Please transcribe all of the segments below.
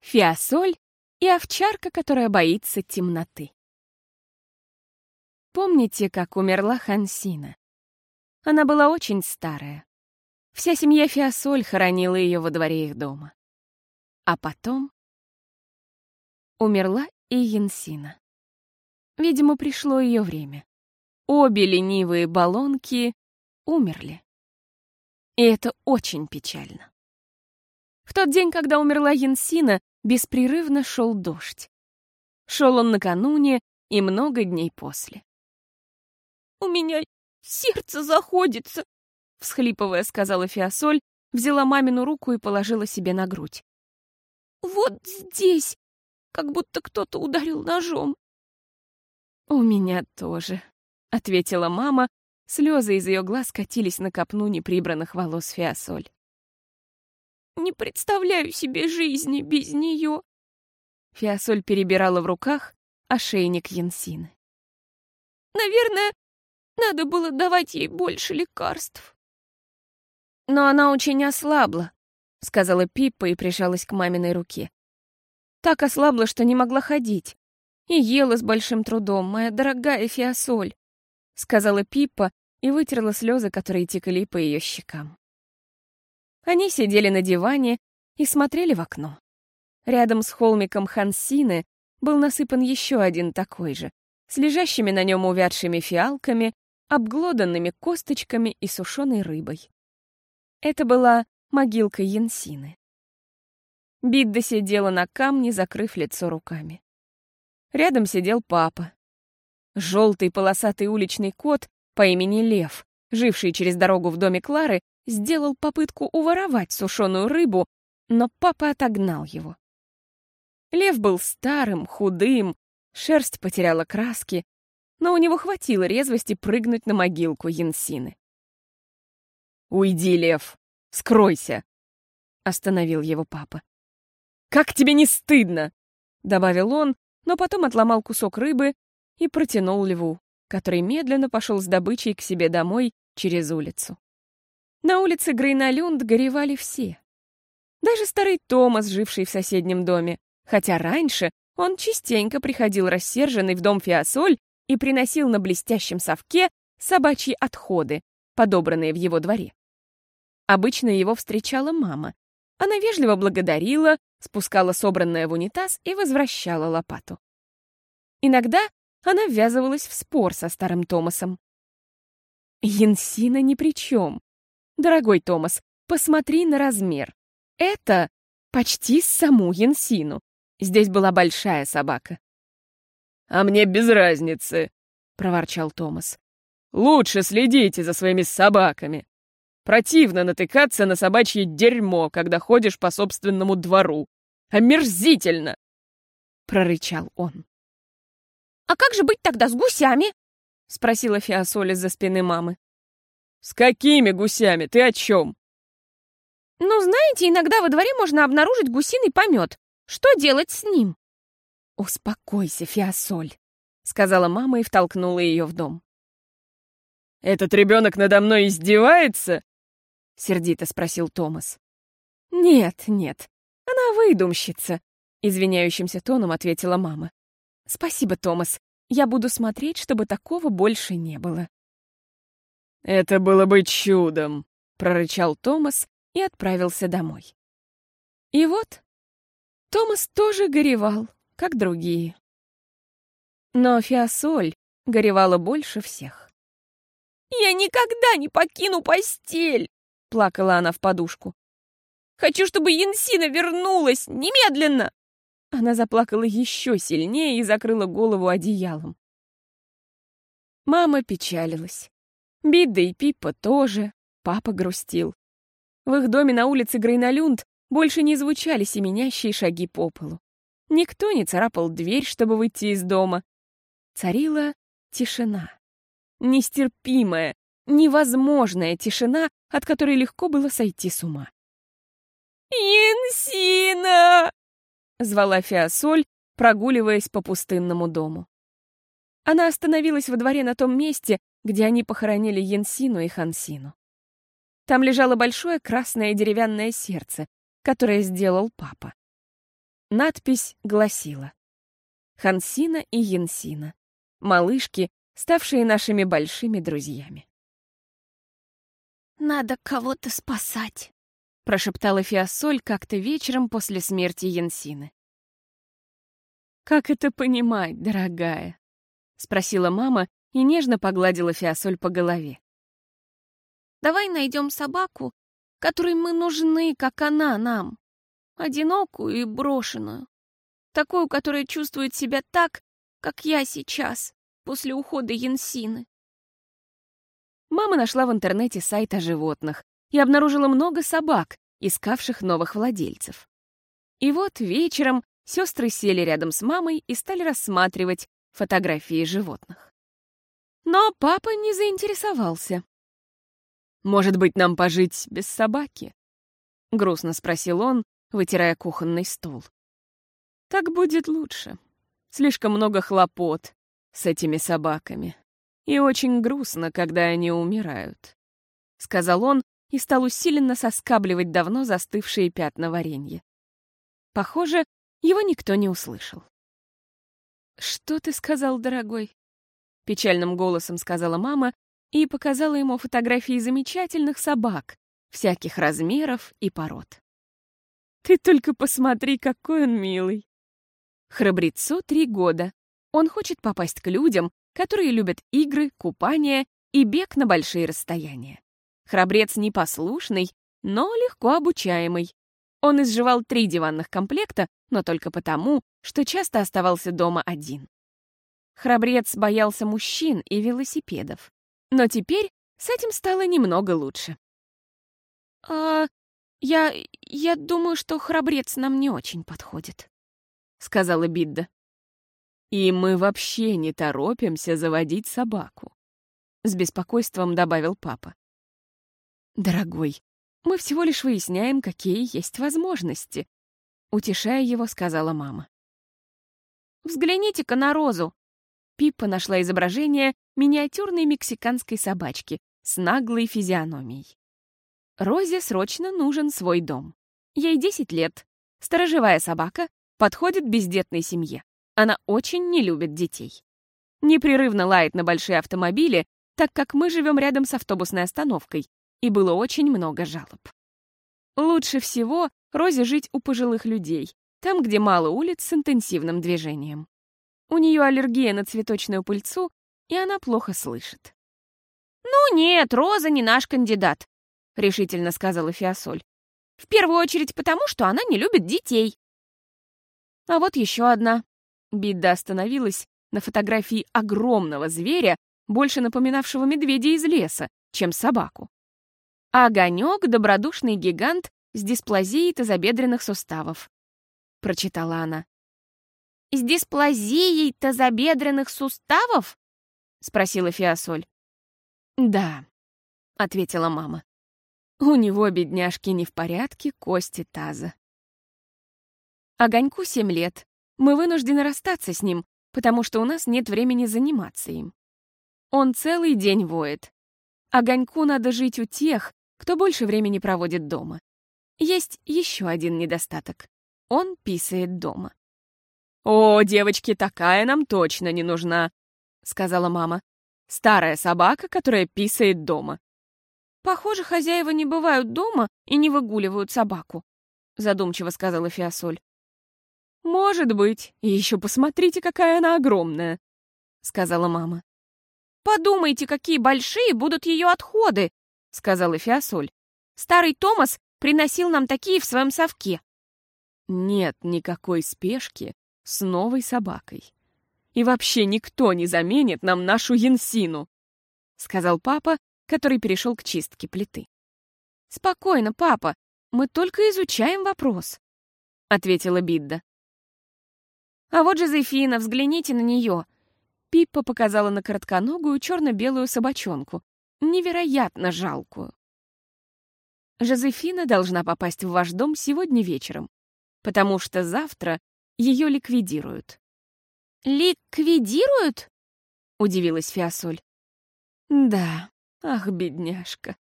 Фиасоль и овчарка, которая боится темноты. Помните, как умерла Хансина? Она была очень старая. Вся семья Фиасоль хоронила ее во дворе их дома. А потом умерла и Янсина. Видимо, пришло ее время. Обе ленивые баллонки умерли. И это очень печально. В тот день, когда умерла Янсина, беспрерывно шел дождь. Шел он накануне и много дней после. «У меня сердце заходится», — всхлипывая, сказала Фиасоль, взяла мамину руку и положила себе на грудь. «Вот здесь, как будто кто-то ударил ножом». «У меня тоже», — ответила мама. Слезы из ее глаз катились на копну неприбранных волос Фиасоль. «Не представляю себе жизни без нее», Фиасоль перебирала в руках ошейник Янсины. «Наверное, надо было давать ей больше лекарств». «Но она очень ослабла», — сказала Пиппа и прижалась к маминой руке. Так ослабла, что не могла ходить. И ела с большим трудом, моя дорогая Фиасоль, — сказала Пиппа и вытерла слезы, которые текли по ее щекам. Они сидели на диване и смотрели в окно. Рядом с холмиком Хансины был насыпан еще один такой же, с лежащими на нем увядшими фиалками, обглоданными косточками и сушеной рыбой. Это была могилка Янсины. Бидда сидела на камне, закрыв лицо руками. Рядом сидел папа. Желтый полосатый уличный кот по имени Лев, живший через дорогу в доме Клары, сделал попытку уворовать сушеную рыбу, но папа отогнал его. Лев был старым, худым, шерсть потеряла краски, но у него хватило резвости прыгнуть на могилку Янсины. «Уйди, лев! Скройся!» — остановил его папа. «Как тебе не стыдно?» — добавил он, но потом отломал кусок рыбы и протянул льву, который медленно пошел с добычей к себе домой через улицу. На улице Грейналюнд горевали все. Даже старый Томас, живший в соседнем доме, хотя раньше он частенько приходил рассерженный в дом Фиасоль и приносил на блестящем совке собачьи отходы, подобранные в его дворе. Обычно его встречала мама. Она вежливо благодарила, спускала собранное в унитаз и возвращала лопату. Иногда она ввязывалась в спор со старым Томасом. Янсина ни при чем. Дорогой Томас, посмотри на размер. Это почти саму Янсину. Здесь была большая собака. «А мне без разницы», — проворчал Томас. «Лучше следите за своими собаками. Противно натыкаться на собачье дерьмо, когда ходишь по собственному двору. Омерзительно!» — прорычал он. «А как же быть тогда с гусями?» — спросила Фиасоля за спины мамы. «С какими гусями? Ты о чем?» «Ну, знаете, иногда во дворе можно обнаружить гусиный помет. Что делать с ним?» «Успокойся, Фиасоль», — сказала мама и втолкнула ее в дом. «Этот ребенок надо мной издевается?» — сердито спросил Томас. «Нет, нет, она выдумщица», — извиняющимся тоном ответила мама. «Спасибо, Томас. Я буду смотреть, чтобы такого больше не было». «Это было бы чудом», — прорычал Томас и отправился домой. И вот Томас тоже горевал, как другие. Но Фиасоль горевала больше всех. «Я никогда не покину постель!» — плакала она в подушку. «Хочу, чтобы Янсина вернулась! Немедленно!» Она заплакала еще сильнее и закрыла голову одеялом. Мама печалилась. Бидда и Пиппа тоже. Папа грустил. В их доме на улице Грейналюнд больше не звучали семенящие шаги по полу. Никто не царапал дверь, чтобы выйти из дома. Царила тишина. Нестерпимая, невозможная тишина, от которой легко было сойти с ума. «Инсина!» — звала Фиасоль, прогуливаясь по пустынному дому. Она остановилась во дворе на том месте, где они похоронили Янсину и Хансину. Там лежало большое красное деревянное сердце, которое сделал папа. Надпись гласила «Хансина и Янсина, малышки, ставшие нашими большими друзьями». «Надо кого-то спасать», — прошептала Фиасоль как-то вечером после смерти Янсины. «Как это понимать, дорогая?» — спросила мама и нежно погладила Фиасоль по голове. «Давай найдем собаку, которой мы нужны, как она нам. Одинокую и брошенную. Такую, которая чувствует себя так, как я сейчас, после ухода Янсины. Мама нашла в интернете сайт о животных и обнаружила много собак, искавших новых владельцев. И вот вечером сестры сели рядом с мамой и стали рассматривать фотографии животных. Но папа не заинтересовался. «Может быть, нам пожить без собаки?» — грустно спросил он, вытирая кухонный стол. «Так будет лучше. Слишком много хлопот с этими собаками. И очень грустно, когда они умирают», — сказал он и стал усиленно соскабливать давно застывшие пятна варенья. Похоже, его никто не услышал. «Что ты сказал, дорогой?» — печальным голосом сказала мама и показала ему фотографии замечательных собак, всяких размеров и пород. «Ты только посмотри, какой он милый!» Храбрецу три года. Он хочет попасть к людям, которые любят игры, купание и бег на большие расстояния. Храбрец непослушный, но легко обучаемый. Он изживал три диванных комплекта, но только потому, что часто оставался дома один. Храбрец боялся мужчин и велосипедов. Но теперь с этим стало немного лучше. «А я... я думаю, что храбрец нам не очень подходит», — сказала Бидда. «И мы вообще не торопимся заводить собаку», — с беспокойством добавил папа. «Дорогой, мы всего лишь выясняем, какие есть возможности», — утешая его, сказала мама. «Взгляните-ка на Розу!» Пиппа нашла изображение миниатюрной мексиканской собачки с наглой физиономией. Розе срочно нужен свой дом. Ей 10 лет. Сторожевая собака подходит бездетной семье. Она очень не любит детей. Непрерывно лает на большие автомобили, так как мы живем рядом с автобусной остановкой, и было очень много жалоб. Лучше всего Розе жить у пожилых людей, там, где мало улиц с интенсивным движением. У нее аллергия на цветочную пыльцу, и она плохо слышит. «Ну нет, Роза не наш кандидат», — решительно сказала Фиасоль. «В первую очередь потому, что она не любит детей». А вот еще одна. Бидда остановилась на фотографии огромного зверя, больше напоминавшего медведя из леса, чем собаку. «Огонек — добродушный гигант с дисплазией тазобедренных суставов», — прочитала она. «С дисплазией тазобедренных суставов?» — спросила Фиасоль. «Да», — ответила мама. «У него, бедняжки, не в порядке кости таза». Огоньку семь лет. Мы вынуждены расстаться с ним, потому что у нас нет времени заниматься им. Он целый день воет. Огоньку надо жить у тех, кто больше времени проводит дома. Есть еще один недостаток. Он писает дома. «О, девочки, такая нам точно не нужна», — сказала мама. «Старая собака, которая писает дома». «Похоже, хозяева не бывают дома и не выгуливают собаку», — задумчиво сказала Фиасоль. «Может быть. И еще посмотрите, какая она огромная», — сказала мама. «Подумайте, какие большие будут ее отходы», — сказала Фиасоль. «Старый Томас приносил нам такие в своем совке». Нет никакой спешки с новой собакой. И вообще никто не заменит нам нашу Янсину, — сказал папа, который перешел к чистке плиты. «Спокойно, папа, мы только изучаем вопрос», — ответила Бидда. «А вот Жозефина, взгляните на нее». Пиппа показала на коротконогую черно-белую собачонку, невероятно жалкую. Жозефина должна попасть в ваш дом сегодня вечером, потому что завтра ее ликвидируют. «Ликвидируют?» — удивилась Фиасоль. «Да, ах, бедняжка».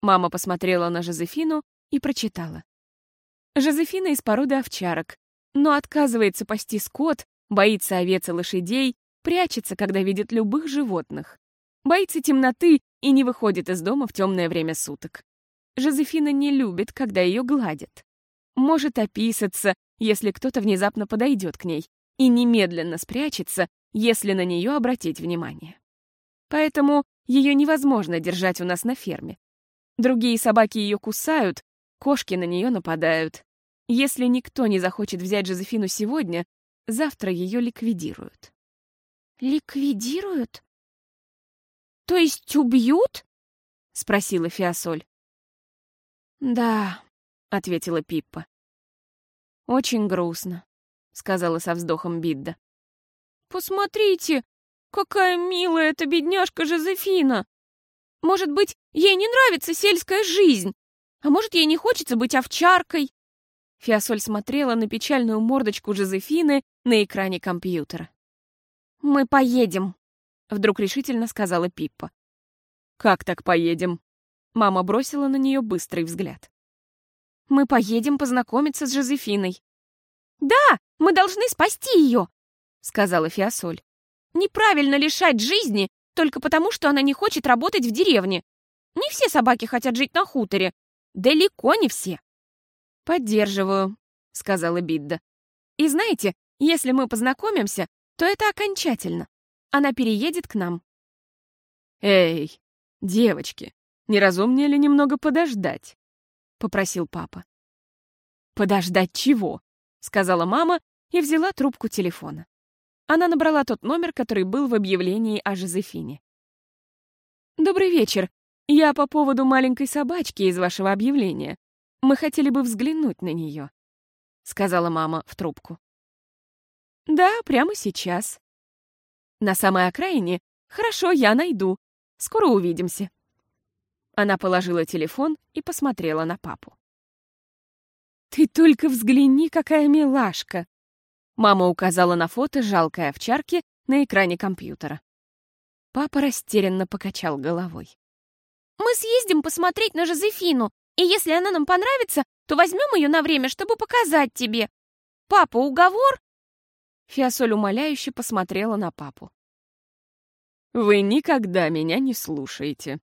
Мама посмотрела на Жозефину и прочитала. Жозефина из породы овчарок, но отказывается пасти скот, боится овец и лошадей, прячется, когда видит любых животных. Боится темноты и не выходит из дома в темное время суток. Жозефина не любит, когда ее гладят. Может описаться, если кто-то внезапно подойдет к ней, и немедленно спрячется, если на нее обратить внимание. Поэтому ее невозможно держать у нас на ферме. Другие собаки ее кусают, кошки на нее нападают. Если никто не захочет взять Жозефину сегодня, завтра ее ликвидируют. «Ликвидируют? То есть убьют?» — спросила Фиасоль. «Да», — ответила Пиппа. «Очень грустно», — сказала со вздохом Бидда. «Посмотрите, какая милая эта бедняжка Жозефина! Может быть, ей не нравится сельская жизнь, а может, ей не хочется быть овчаркой?» Фиасоль смотрела на печальную мордочку Жозефины на экране компьютера. «Мы поедем», — вдруг решительно сказала Пиппа. «Как так поедем?» Мама бросила на нее быстрый взгляд. «Мы поедем познакомиться с Жозефиной». «Да, мы должны спасти ее», — сказала Фиасоль. «Неправильно лишать жизни только потому, что она не хочет работать в деревне. Не все собаки хотят жить на хуторе. Далеко не все». «Поддерживаю», — сказала Бидда. «И знаете, если мы познакомимся, то это окончательно. Она переедет к нам». «Эй, девочки, не разумнее ли немного подождать?» — попросил папа. «Подождать чего?» — сказала мама и взяла трубку телефона. Она набрала тот номер, который был в объявлении о Жозефине. «Добрый вечер. Я по поводу маленькой собачки из вашего объявления. Мы хотели бы взглянуть на нее», — сказала мама в трубку. «Да, прямо сейчас». «На самой окраине? Хорошо, я найду. Скоро увидимся». Она положила телефон и посмотрела на папу. «Ты только взгляни, какая милашка!» Мама указала на фото жалкой овчарки на экране компьютера. Папа растерянно покачал головой. «Мы съездим посмотреть на Жозефину, и если она нам понравится, то возьмем ее на время, чтобы показать тебе. Папа, уговор?» Фиасоль умоляюще посмотрела на папу. «Вы никогда меня не слушаете», —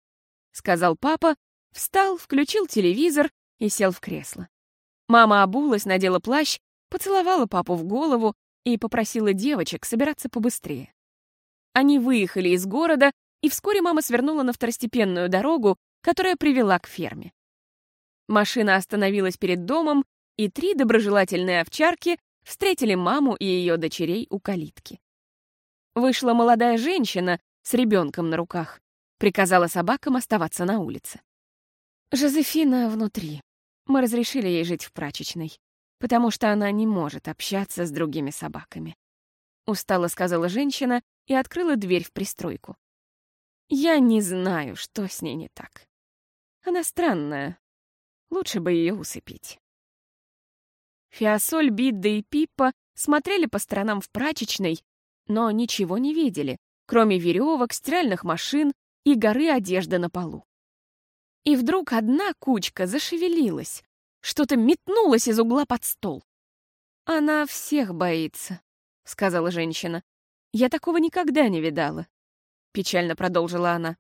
сказал папа, встал, включил телевизор и сел в кресло. Мама обулась, надела плащ, поцеловала папу в голову и попросила девочек собираться побыстрее. Они выехали из города, и вскоре мама свернула на второстепенную дорогу, которая привела к ферме. Машина остановилась перед домом, и три доброжелательные овчарки встретили маму и ее дочерей у калитки. Вышла молодая женщина с ребенком на руках, приказала собакам оставаться на улице. Жозефина внутри. Мы разрешили ей жить в прачечной, потому что она не может общаться с другими собаками. Устало сказала женщина и открыла дверь в пристройку. Я не знаю, что с ней не так. Она странная. Лучше бы ее усыпить. Фиасоль, Бидда и Пиппа смотрели по сторонам в прачечной, но ничего не видели, кроме веревок, стиральных машин и горы одежды на полу. И вдруг одна кучка зашевелилась, что-то метнулось из угла под стол. «Она всех боится», — сказала женщина. «Я такого никогда не видала», — печально продолжила она.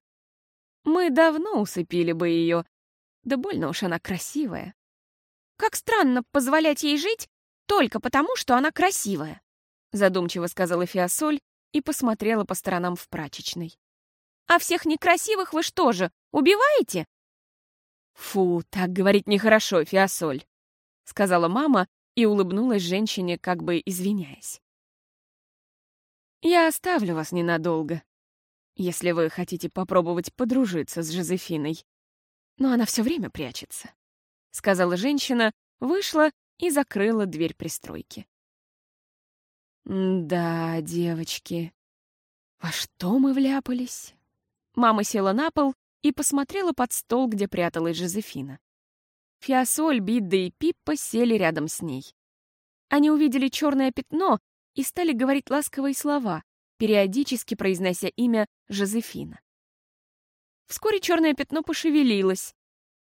«Мы давно усыпили бы ее, да больно уж она красивая». Как странно позволять ей жить только потому, что она красивая», задумчиво сказала Фиасоль и посмотрела по сторонам в прачечной. «А всех некрасивых вы что же, убиваете?» «Фу, так говорить нехорошо, Фиасоль», — сказала мама и улыбнулась женщине, как бы извиняясь. «Я оставлю вас ненадолго, если вы хотите попробовать подружиться с Жозефиной. Но она все время прячется сказала женщина, вышла и закрыла дверь пристройки. «Да, девочки, во что мы вляпались?» Мама села на пол и посмотрела под стол, где пряталась Жозефина. Фиасоль, Бидда и Пиппа сели рядом с ней. Они увидели черное пятно и стали говорить ласковые слова, периодически произнося имя Жозефина. Вскоре черное пятно пошевелилось.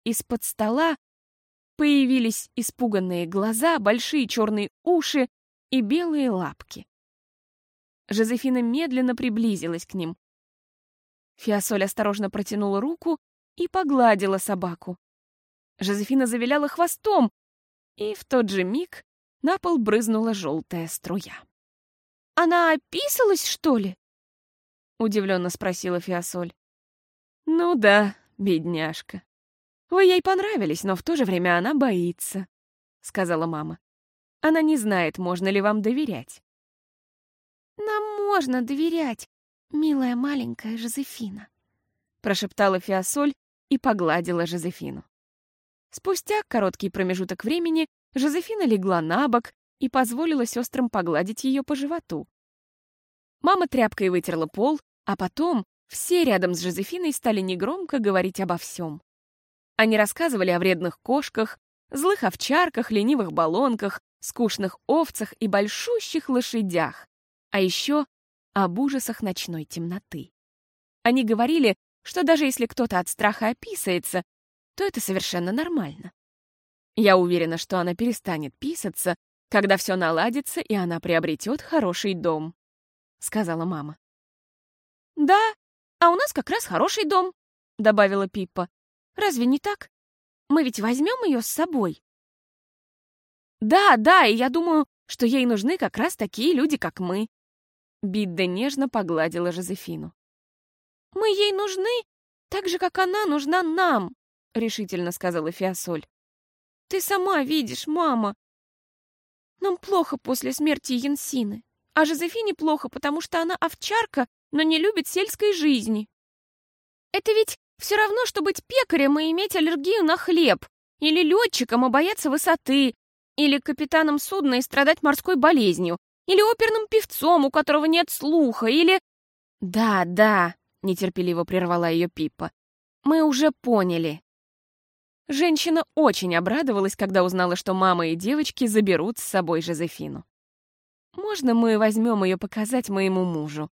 Из-под стола Появились испуганные глаза, большие черные уши и белые лапки. Жозефина медленно приблизилась к ним. Фиасоль осторожно протянула руку и погладила собаку. Жозефина завиляла хвостом, и в тот же миг на пол брызнула желтая струя. «Она описалась, что ли?» — удивленно спросила Фиасоль. «Ну да, бедняжка. Вы ей понравились, но в то же время она боится», — сказала мама. «Она не знает, можно ли вам доверять». «Нам можно доверять, милая маленькая Жозефина», — прошептала Фиасоль и погладила Жозефину. Спустя короткий промежуток времени Жозефина легла на бок и позволила сестрам погладить ее по животу. Мама тряпкой вытерла пол, а потом все рядом с Жозефиной стали негромко говорить обо всем. Они рассказывали о вредных кошках, злых овчарках, ленивых баллонках, скучных овцах и большущих лошадях, а еще об ужасах ночной темноты. Они говорили, что даже если кто-то от страха описается, то это совершенно нормально. Я уверена, что она перестанет писаться, когда все наладится, и она приобретет хороший дом», — сказала мама. «Да, а у нас как раз хороший дом», — добавила Пиппа. «Разве не так? Мы ведь возьмем ее с собой». «Да, да, и я думаю, что ей нужны как раз такие люди, как мы». Бидда нежно погладила Жозефину. «Мы ей нужны так же, как она нужна нам», — решительно сказала Фиасоль. «Ты сама видишь, мама. Нам плохо после смерти Янсины, а Жозефине плохо, потому что она овчарка, но не любит сельской жизни. Это ведь все равно, что быть пекарем и иметь аллергию на хлеб, или летчиком и бояться высоты, или капитаном судна и страдать морской болезнью, или оперным певцом, у которого нет слуха, или... «Да, да», — нетерпеливо прервала ее Пиппа. «Мы уже поняли. Женщина очень обрадовалась, когда узнала, что мама и девочки заберут с собой Жозефину. «Можно мы возьмем ее показать моему мужу?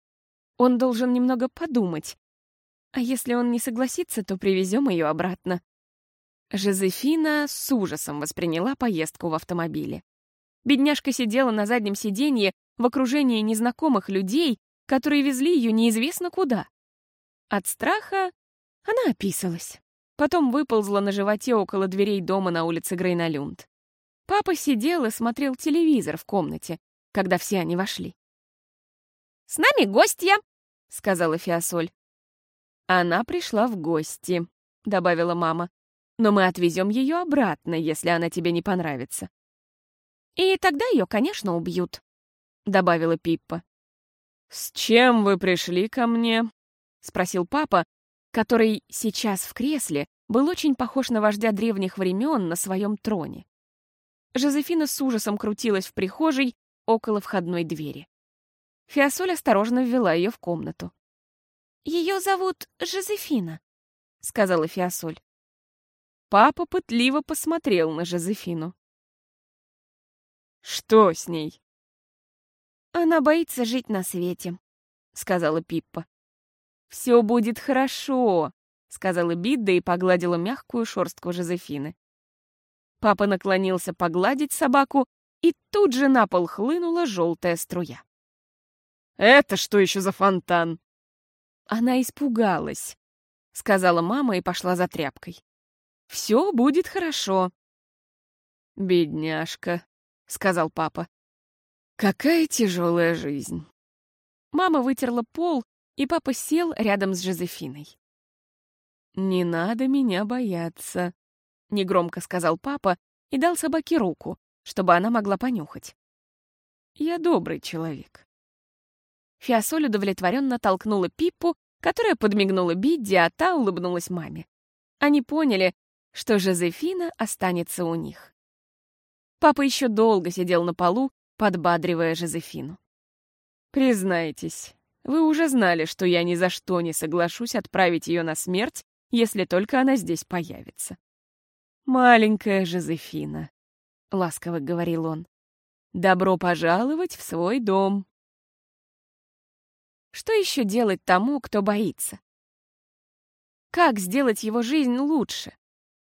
Он должен немного подумать. А если он не согласится, то привезем ее обратно». Жозефина с ужасом восприняла поездку в автомобиле. Бедняжка сидела на заднем сиденье в окружении незнакомых людей, которые везли ее неизвестно куда. От страха она описалась. Потом выползла на животе около дверей дома на улице Грейналюнд. Папа сидел и смотрел телевизор в комнате, когда все они вошли. «С нами гостья!» — сказала Фиасоль. «Она пришла в гости», — добавила мама. «Но мы отвезем ее обратно, если она тебе не понравится». «И тогда ее, конечно, убьют», — добавила Пиппа. «С чем вы пришли ко мне?» — спросил папа, который сейчас в кресле был очень похож на вождя древних времен на своем троне. Жозефина с ужасом крутилась в прихожей около входной двери. Фиасоль осторожно ввела ее в комнату. «Ее зовут Жозефина», — сказала Фиасоль. Папа пытливо посмотрел на Жозефину. «Что с ней?» «Она боится жить на свете», — сказала Пиппа. «Все будет хорошо», — сказала Бидда и погладила мягкую шерстку Жозефины. Папа наклонился погладить собаку, и тут же на пол хлынула желтая струя. «Это что еще за фонтан?» Она испугалась, — сказала мама и пошла за тряпкой. «Все будет хорошо». «Бедняжка», — сказал папа. «Какая тяжелая жизнь». Мама вытерла пол и папа сел рядом с Жозефиной. «Не надо меня бояться», — негромко сказал папа и дал собаке руку, чтобы она могла понюхать. «Я добрый человек». Фиасоль удовлетворенно толкнула Пиппу, которая подмигнула Бидди, а та улыбнулась маме. Они поняли, что Жозефина останется у них. Папа еще долго сидел на полу, подбадривая Жозефину. «Признайтесь, вы уже знали, что я ни за что не соглашусь отправить ее на смерть, если только она здесь появится. «Маленькая Жозефина», — ласково говорил он, — «добро пожаловать в свой дом». Что еще делать тому, кто боится? Как сделать его жизнь лучше?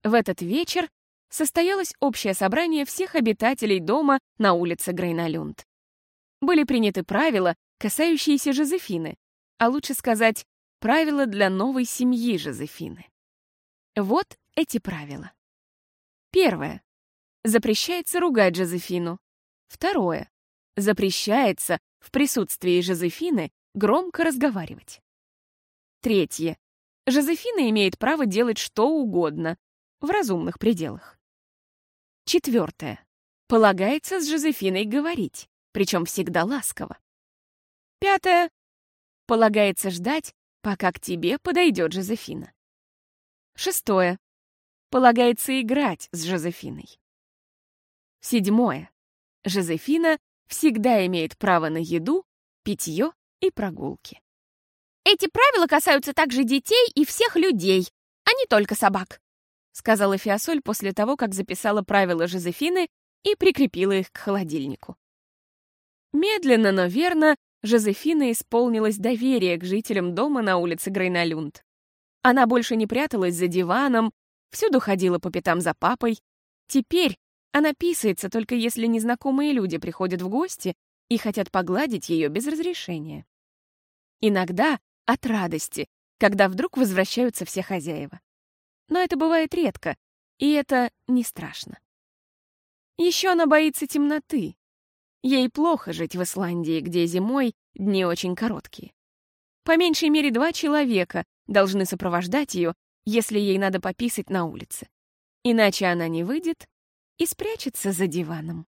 В этот вечер состоялось общее собрание всех обитателей дома на улице Грейналюнд. Были приняты правила, касающиеся Жозефины, а лучше сказать, правила для новой семьи Жозефины. Вот эти правила. Первое. Запрещается ругать Жозефину. Второе. Запрещается в присутствии Жозефины громко разговаривать. Третье. Жозефина имеет право делать что угодно, в разумных пределах. Четвертое. Полагается с Жозефиной говорить, причем всегда ласково. Пятое. Полагается ждать, пока к тебе подойдет Жозефина. Шестое. Полагается играть с Жозефиной. Седьмое. Жозефина всегда имеет право на еду, питье и прогулки. Эти правила касаются также детей и всех людей, а не только собак», — сказала Фиасоль после того, как записала правила Жозефины и прикрепила их к холодильнику. Медленно, но верно, Жозефина исполнилась доверие к жителям дома на улице Грейналюнд. Она больше не пряталась за диваном, всюду ходила по пятам за папой. Теперь она писается только если незнакомые люди приходят в гости и хотят погладить ее без разрешения. Иногда от радости, когда вдруг возвращаются все хозяева. Но это бывает редко, и это не страшно. Еще она боится темноты. Ей плохо жить в Исландии, где зимой дни очень короткие. По меньшей мере два человека должны сопровождать ее, если ей надо пописать на улице. Иначе она не выйдет и спрячется за диваном.